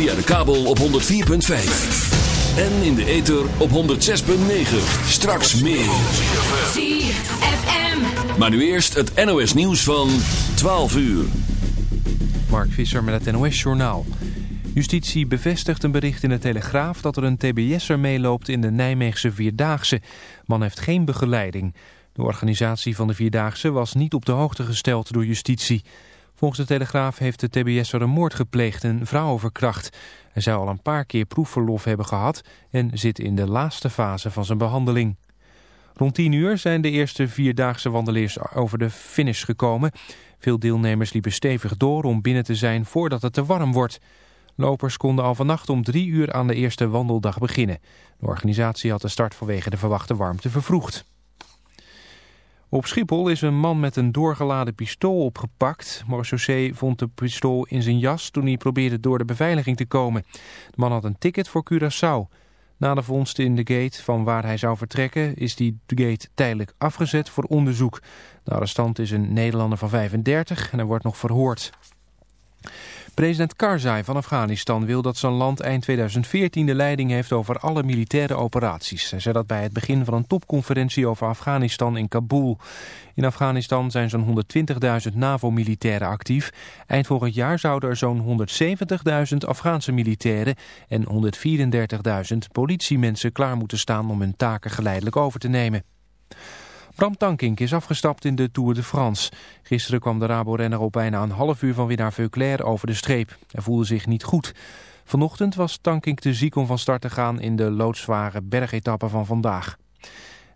Via de kabel op 104.5. En in de ether op 106.9. Straks meer. Maar nu eerst het NOS nieuws van 12 uur. Mark Visser met het NOS Journaal. Justitie bevestigt een bericht in de Telegraaf dat er een tbs'er meeloopt in de Nijmeegse Vierdaagse. Man heeft geen begeleiding. De organisatie van de Vierdaagse was niet op de hoogte gesteld door justitie. Volgens de Telegraaf heeft de tbs'er een moord gepleegd en vrouw verkracht. Hij zou al een paar keer proefverlof hebben gehad en zit in de laatste fase van zijn behandeling. Rond 10 uur zijn de eerste vierdaagse wandelaars over de finish gekomen. Veel deelnemers liepen stevig door om binnen te zijn voordat het te warm wordt. Lopers konden al vannacht om drie uur aan de eerste wandeldag beginnen. De organisatie had de start vanwege de verwachte warmte vervroegd. Op Schiphol is een man met een doorgeladen pistool opgepakt. Marseillais vond de pistool in zijn jas toen hij probeerde door de beveiliging te komen. De man had een ticket voor Curaçao. Na de vondst in de gate van waar hij zou vertrekken is die gate tijdelijk afgezet voor onderzoek. De arrestant is een Nederlander van 35 en hij wordt nog verhoord. President Karzai van Afghanistan wil dat zijn land eind 2014 de leiding heeft over alle militaire operaties. Hij zei dat bij het begin van een topconferentie over Afghanistan in Kabul. In Afghanistan zijn zo'n 120.000 NAVO-militairen actief. Eind volgend jaar zouden er zo'n 170.000 Afghaanse militairen en 134.000 politiemensen klaar moeten staan om hun taken geleidelijk over te nemen. Bram Tankink is afgestapt in de Tour de France. Gisteren kwam de Rabo-renner op bijna een half uur van winnaar Veuclair over de streep. Hij voelde zich niet goed. Vanochtend was Tankink te ziek om van start te gaan in de loodzware bergetappe van vandaag.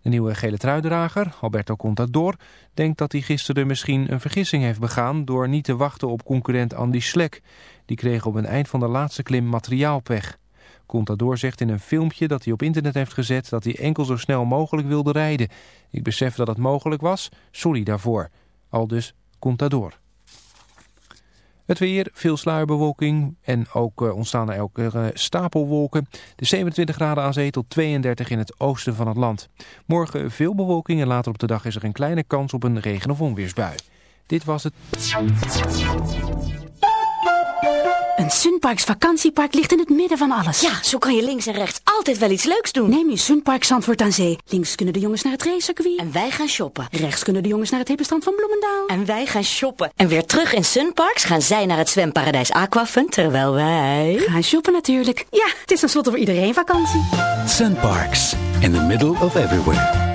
De nieuwe gele truidrager, Alberto Contador, denkt dat hij gisteren misschien een vergissing heeft begaan door niet te wachten op concurrent Andy Slek. Die kreeg op het eind van de laatste klim materiaalpech. Contador zegt in een filmpje dat hij op internet heeft gezet dat hij enkel zo snel mogelijk wilde rijden. Ik besef dat het mogelijk was, sorry daarvoor. Al dus Contador. Het weer, veel sluierbewolking en ook uh, ontstaan er elke uh, stapelwolken. De 27 graden aan zee tot 32 in het oosten van het land. Morgen veel bewolking en later op de dag is er een kleine kans op een regen- of onweersbui. Dit was het... Een Sunparks vakantiepark ligt in het midden van alles. Ja, zo kan je links en rechts altijd wel iets leuks doen. Neem je Sunpark Zandvoort aan Zee. Links kunnen de jongens naar het racecircuit. En wij gaan shoppen. Rechts kunnen de jongens naar het hippenstrand van Bloemendaal. En wij gaan shoppen. En weer terug in Sunparks gaan zij naar het zwemparadijs Aquafun, terwijl wij... Gaan shoppen natuurlijk. Ja, het is tenslotte voor iedereen vakantie. Sunparks, in the middle of everywhere.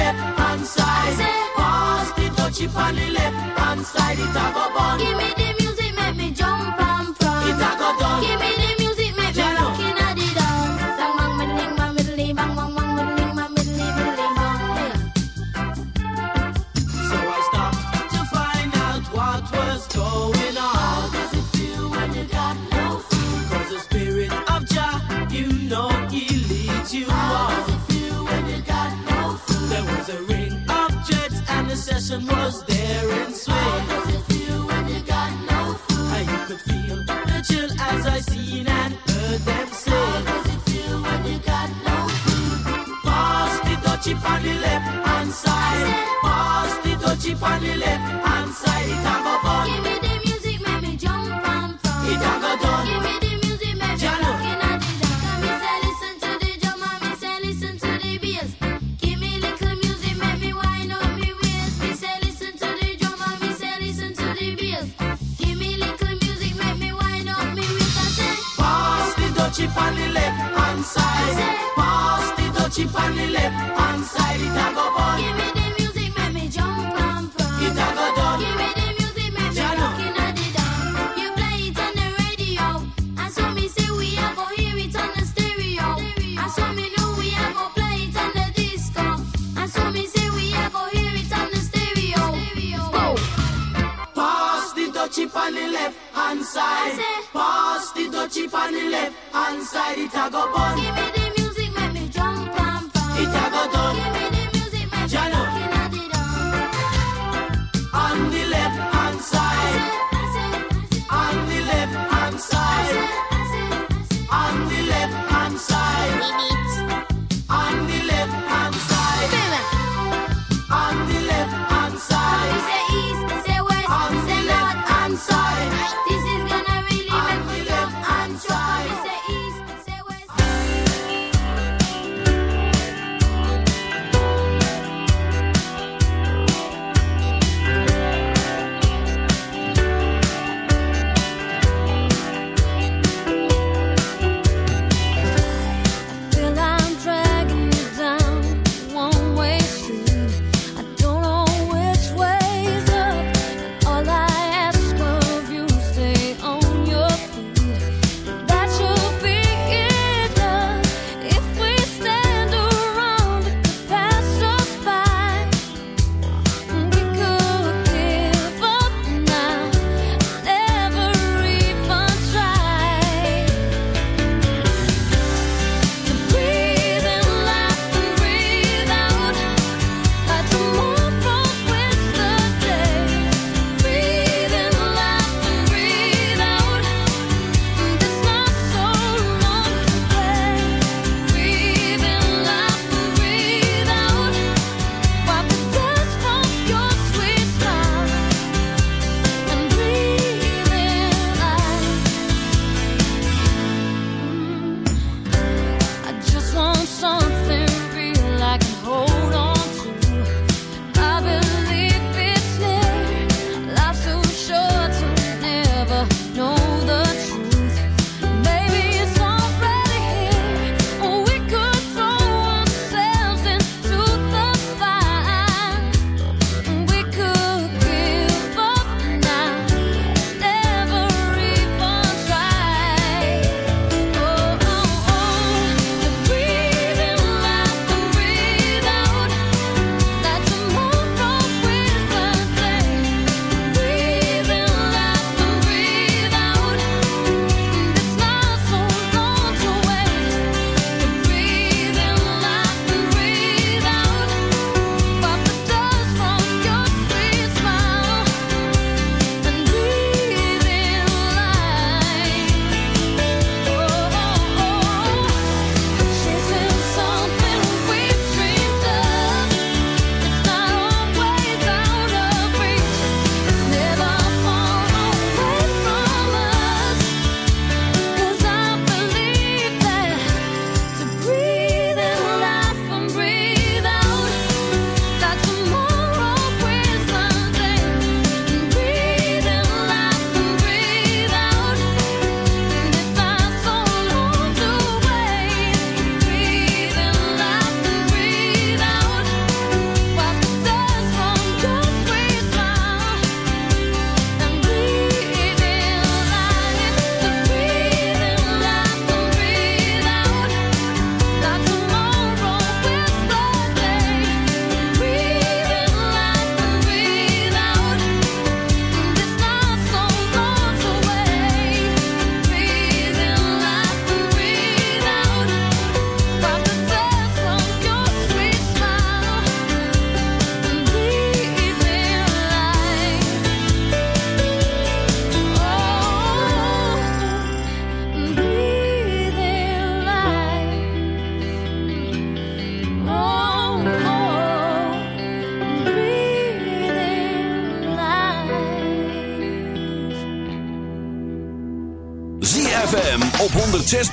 left hand side. Pass the dutchie on the left hand side. It a go bun. Give me the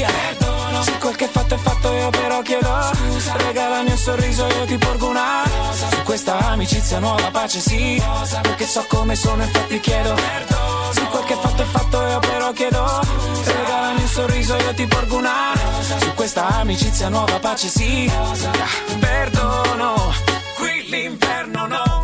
Perdono. Se quel che fatto è fatto io però chiedo. Scusa. Regalami un sorriso io ti porgo una rosa. Su questa amicizia nuova pace sì. Rosa. Perché so come sono infatti chiedo. Perdono. Se quel che fatto è fatto io però chiedo. Scusa. Regalami un sorriso io ti porgo una rosa. Su questa amicizia nuova pace sì. Perdono. Qui l'inferno paura.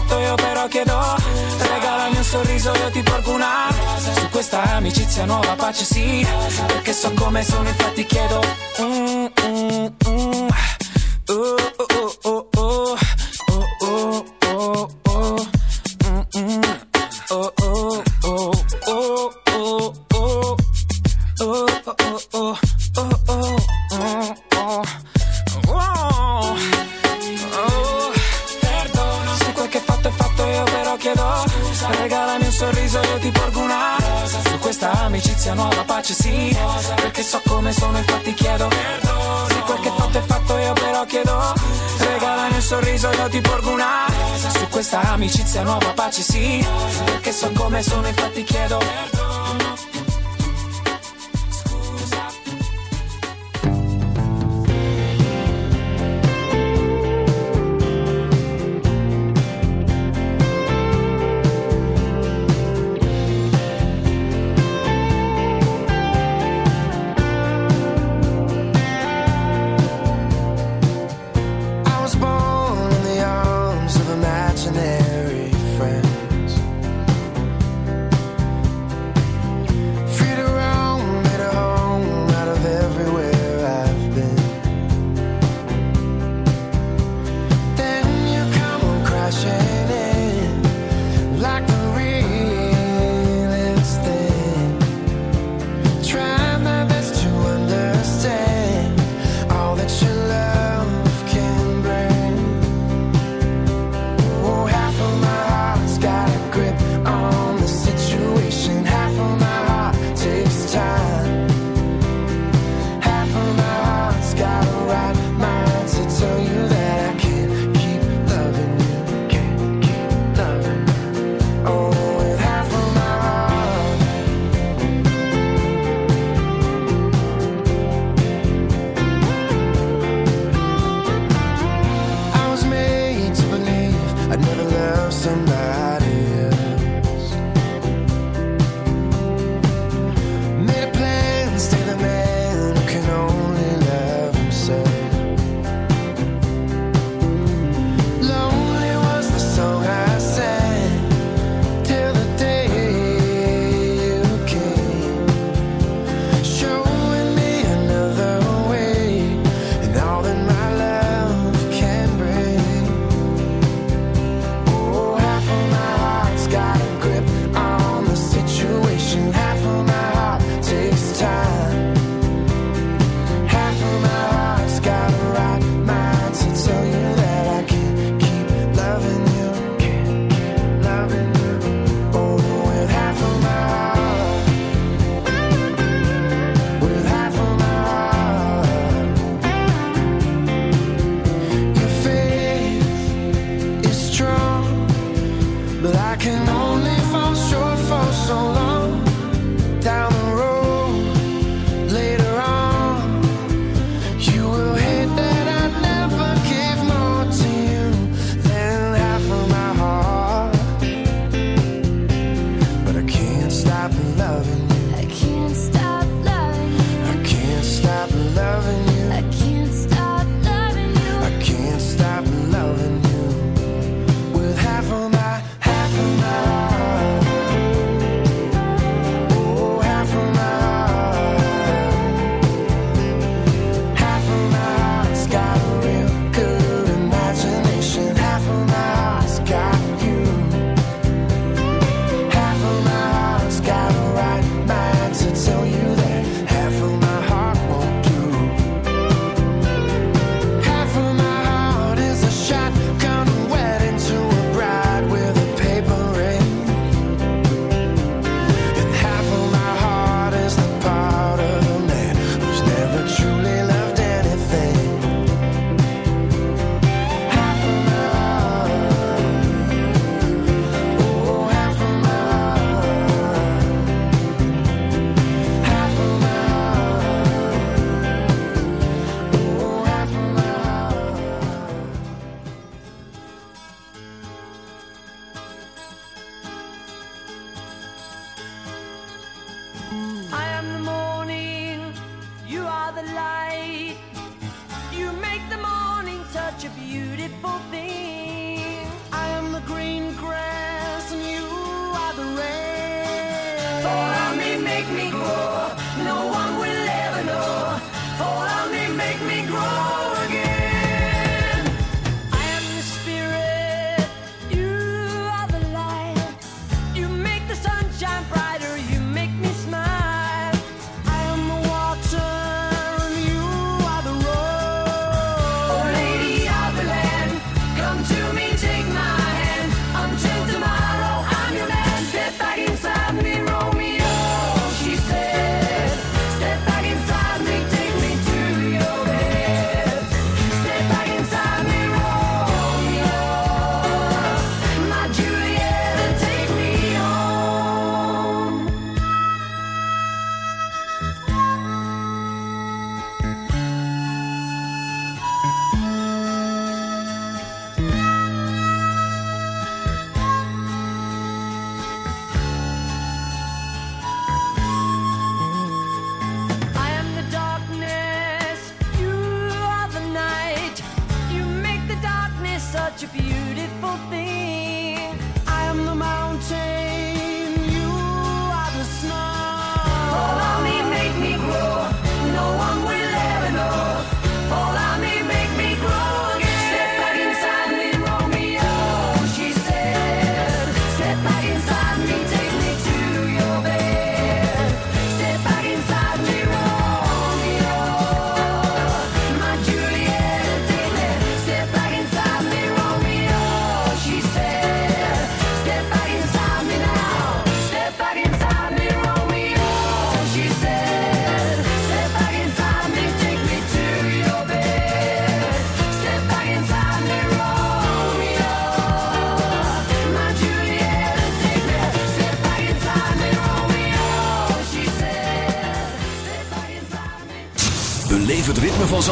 io però chiedo. Regalami un sorriso io ti porgo una. Su questa amicizia nuova pace sì. Perché so come sono infatti chiedo. Mm, mm, mm. Oh,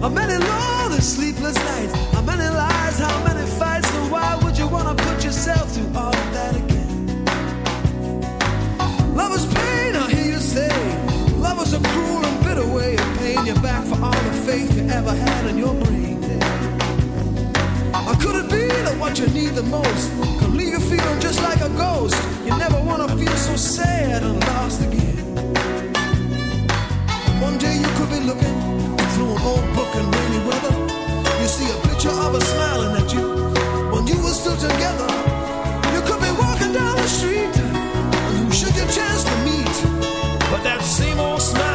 How many lonely, sleepless nights? How many lies? How many fights? And why would you wanna put yourself through all of that again? Love is pain, I hear you say. Love is a cruel and bitter way of paying you back for all the faith you ever had in your brain. Or could it be that what you need the most can leave you feeling just like a ghost? You never wanna feel so sad and lost again. One day you could be looking through an old book weather. You see a picture of us smiling at you when you were still together. You could be walking down the street and you get a chance to meet, but that same old smile.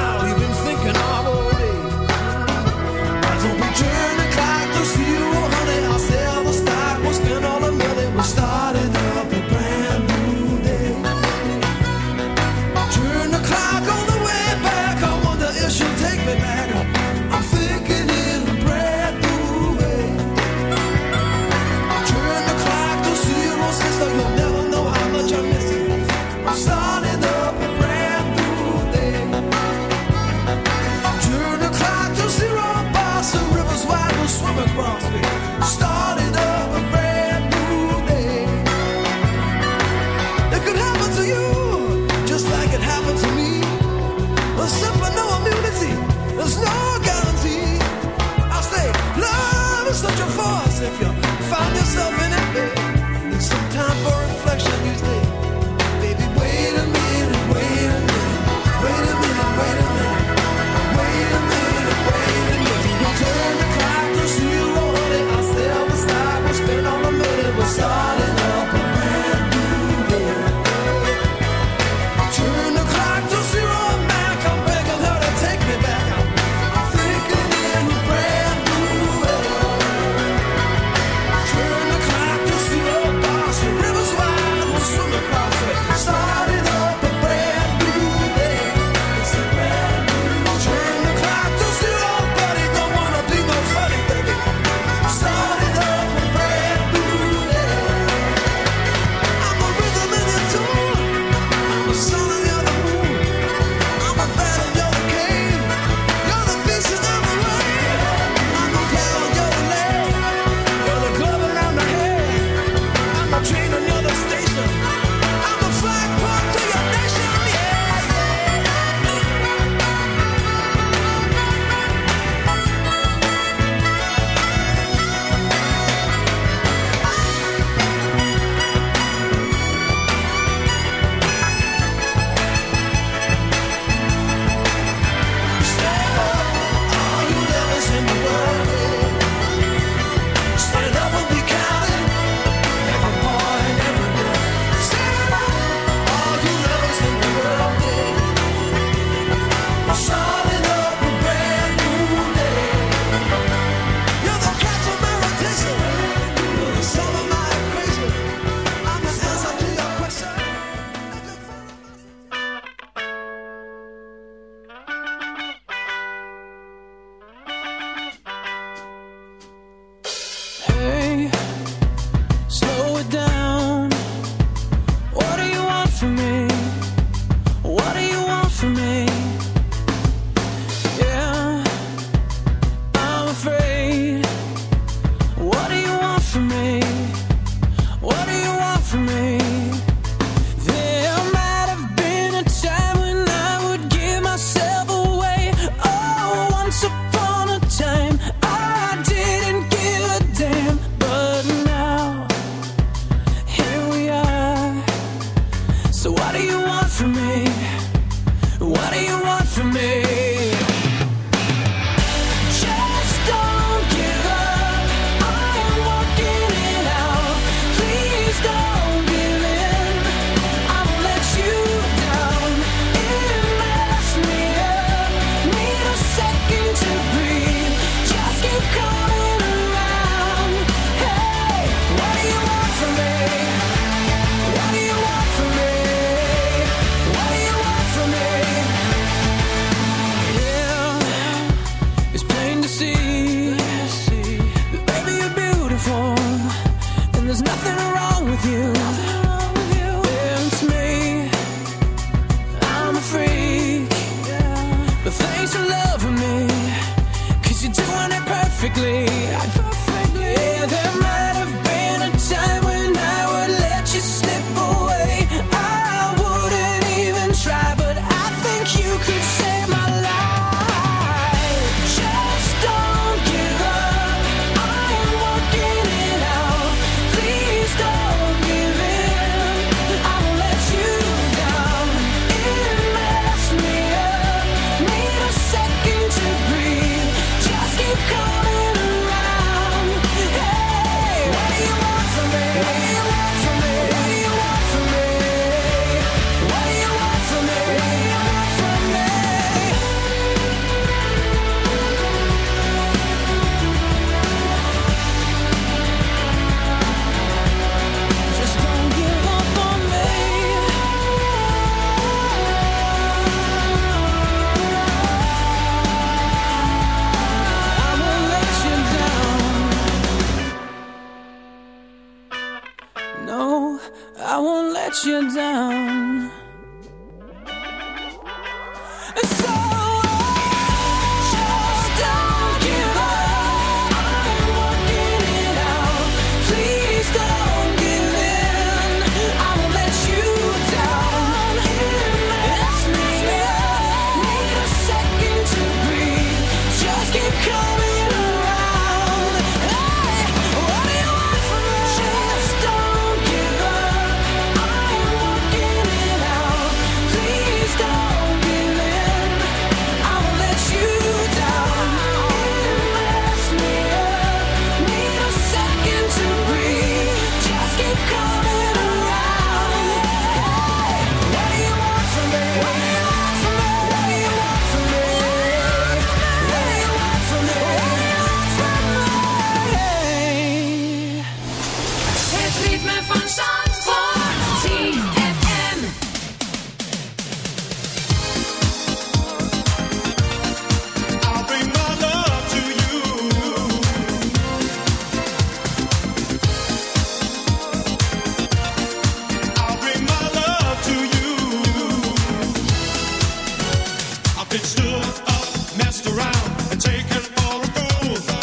Up, messed around, and taken for a fool.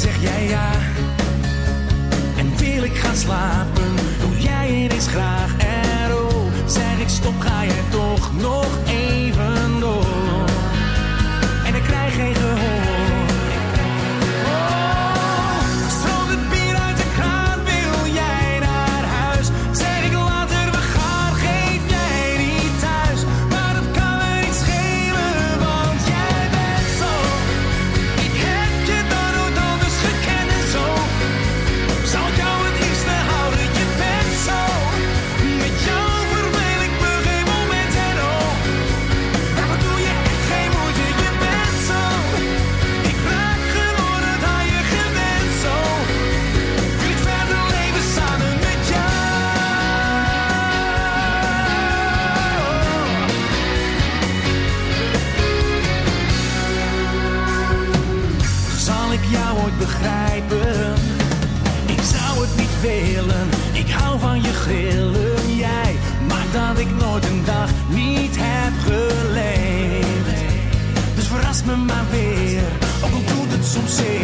zeg jij ja. En wil ik gaan slapen, doe jij het eens graag. En oh, zeg ik stop, ga je toch nog even door. En ik krijg geen gehoor. some say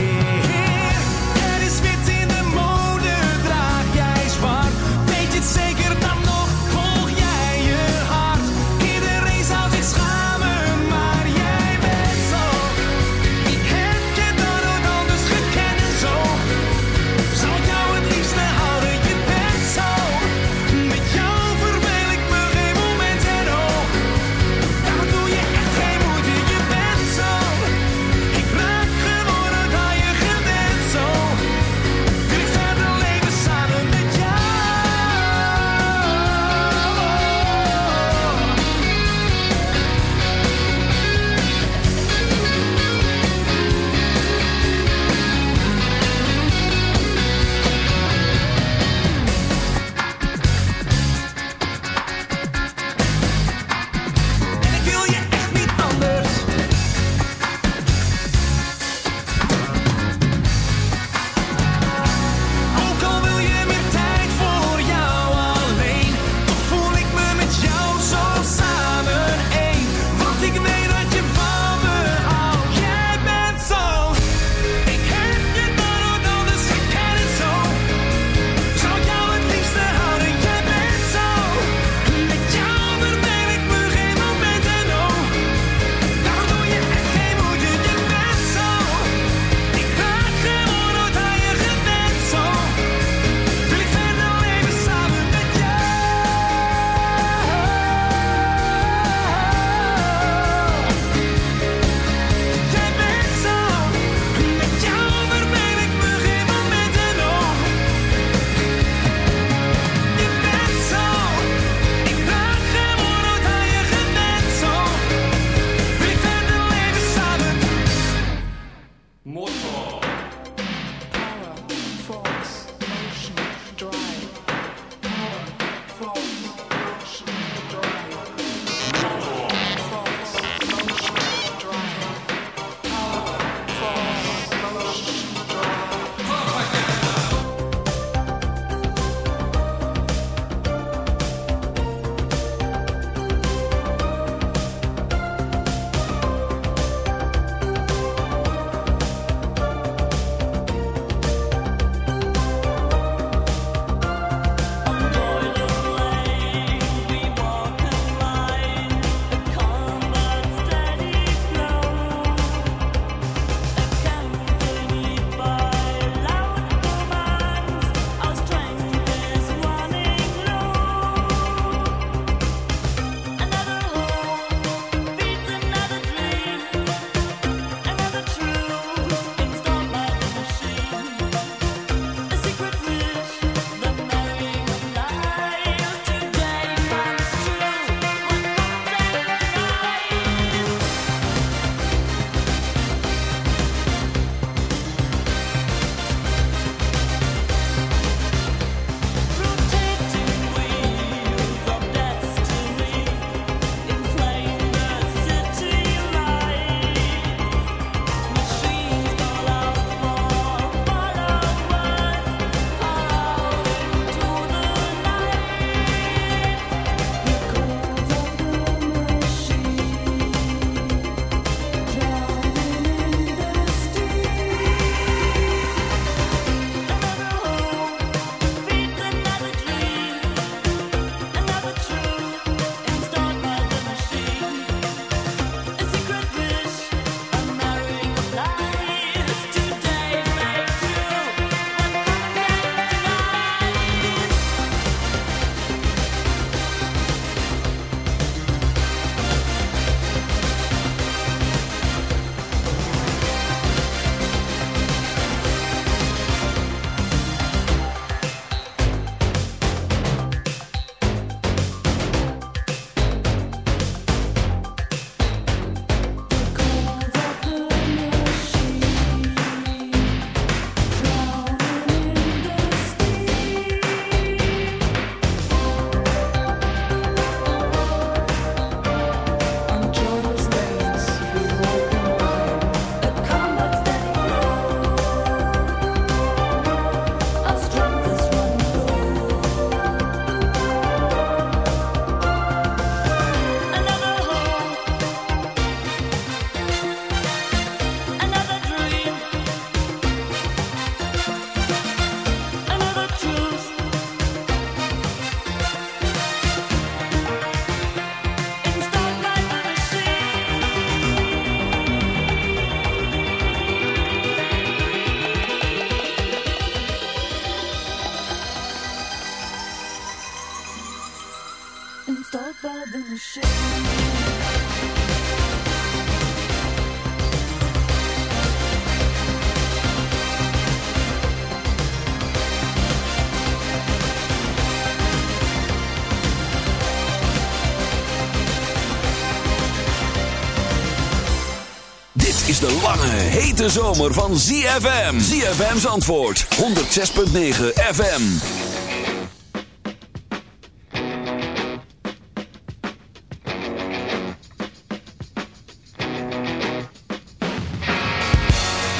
lange, hete zomer van ZFM. ZFM's antwoord, 106.9 FM.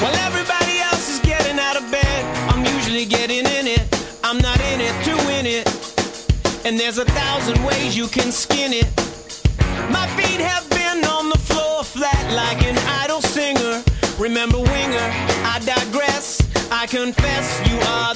Well, everybody else is getting out of bed. I'm usually getting in it. I'm not in it to win it. And there's a thousand ways you can skin it. My feet have confess you are